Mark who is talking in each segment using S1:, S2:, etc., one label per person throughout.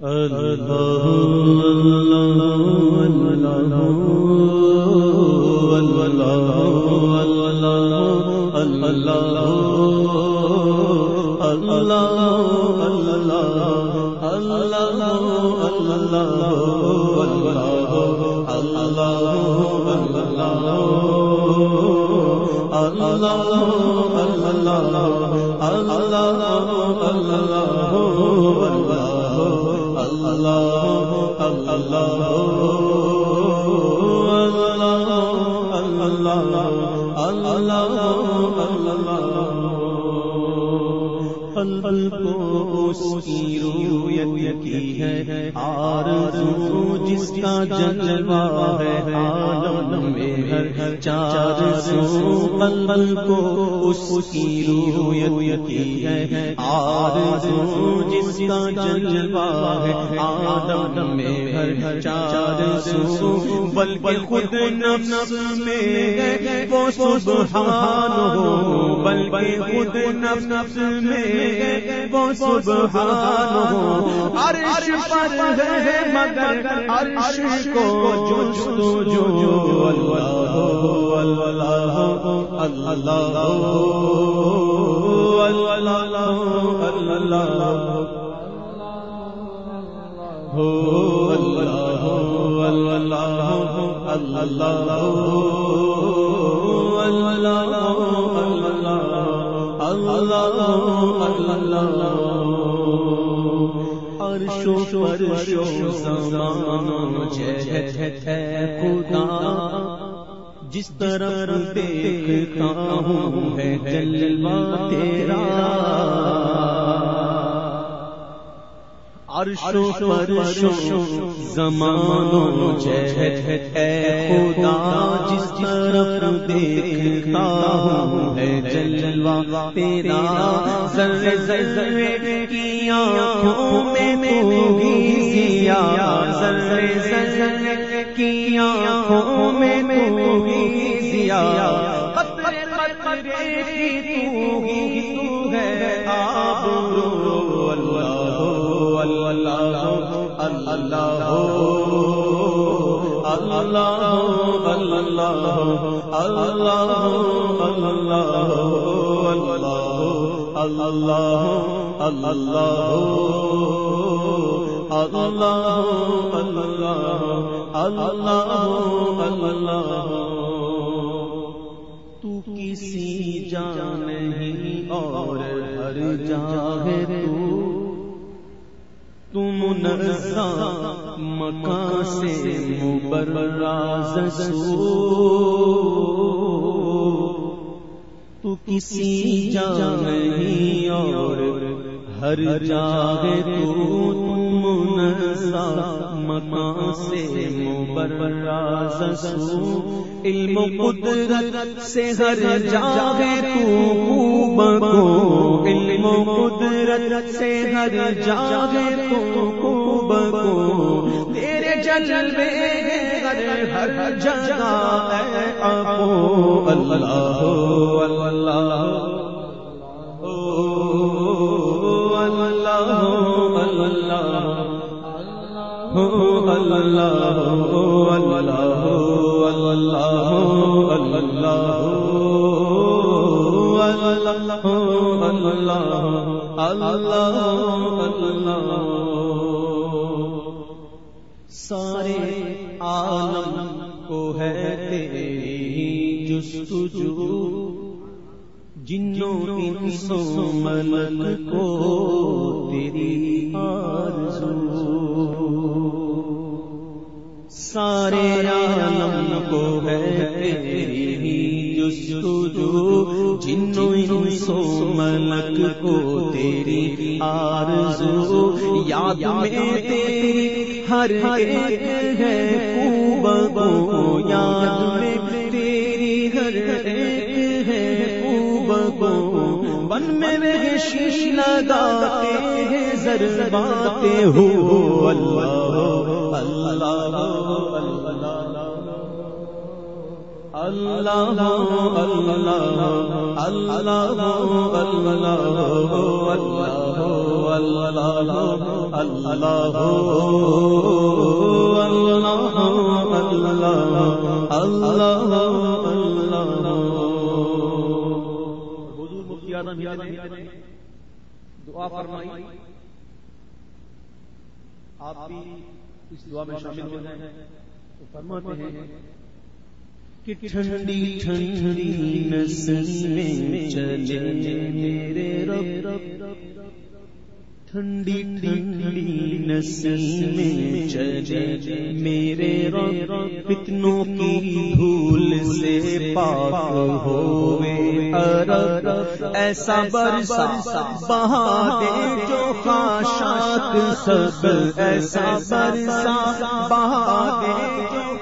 S1: اللہ اللہ اللہ اللہ اللہ پل کو اس کی رویت کی ہے آرزو جس کا جلوہ ہے عالم میں ہر چار سو پل پل کو اس کی رویت کی ہے آرزو جس کا جلوہ ہے عالم میں ہر چار سو بل بل خود نفس میں وہ سبحان ہو بل بل خود نفس میں وہ سبحان ہو عرش پر ہے مگر عرش کو جو جو جو اللہ اللہ اللہ اللہ ہو اللہ اللہ اللہ جس طرح دیکھتا ہوں ہے جلوہ تیرا عرشو فرشو زمانو جہت ہے خدا، جس طرف دیکھتا ہوں ہے جلوہ تیرا ذر ذر کی آنکھوں میں تو ہی زیا ذر کی آنکھوں میں تو ہی زیا قطرے کی تو ہی تو ہے آب رو اللہ اللہ اللہ اللہ تو کسی جان نہیں اور ہر جاہ تو مکان سے مر راز سو تو کسی جا نہیں اور ہر جاگے تو مکان سے مبراز علم قدرت سے ہر جاگے تو بگو علم قدرت سے ہر جاگے تو خوب کو تیرے جلوے ہر ہر جگہ اے ابو اللہ اللہ۔ سارے عالم کو ہے تیری جستجو جنوں انسوں ملک کو تیری آرزو سارے عالم کو ہے تیری ہی جستجو، جنوں انسوں ملک کو تیری آرزو۔ یاد میں تیری ہر ایک ہے خوب کو یاد میں تیری ہر ایک ہے خوب کو۔ بن میں شیش لگاتے ہیں، زر باتے ہو، اللہ اللہ اللہ اللہ اللہ اللہ اللہ اللہ
S2: دعا فرمائی آپ بھی اس دعا میں شامل ہو جائیں تو فرماتے ہیں
S1: کہ ٹھنڈی ٹھنڈی نسلیں چلے میرے رب۔ ٹھنڈی ٹھنڈی نسلیں چلے میرے رب۔ فتنوں کی دھول سے پاک ہوئے عرب۔ ایسا برسا بہا دے جو خاشاک سب۔ ایسا برسا بہا دے جو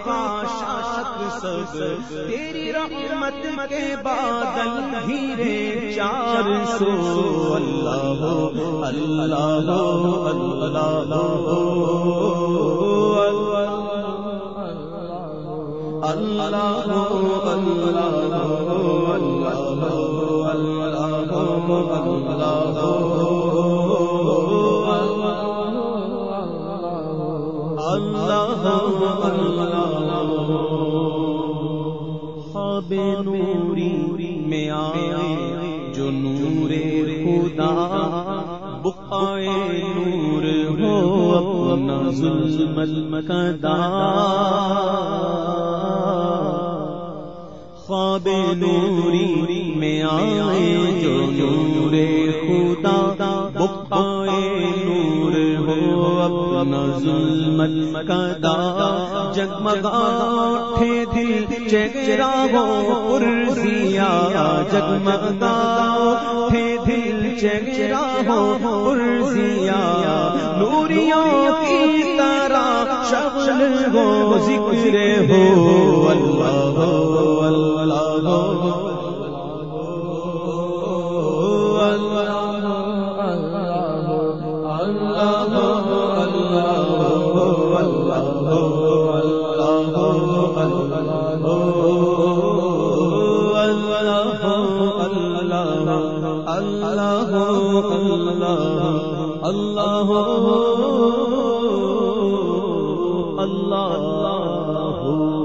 S1: سب تیری رحمت کے بادل ہیرے چار سو۔ اللہ اللہ اللہ اللہ اللہ اللہ بے نوری میں آئے جو نور خدا بقائے نور ہو اپنا ظلم المکدا خواب نوری میں آئے جو نور خدا بقائے ہو اپنا ظلم المکدا جگمگا اٹھے دل چہرہ ہو پرزیا جگمگا اٹھے دل چہرہ ہو پرزیا نوریوں کی طرح شغل ہو ذکر ہو اللہ ہو اللہ ہو اللہ اللہ اللہ اللہ اللہ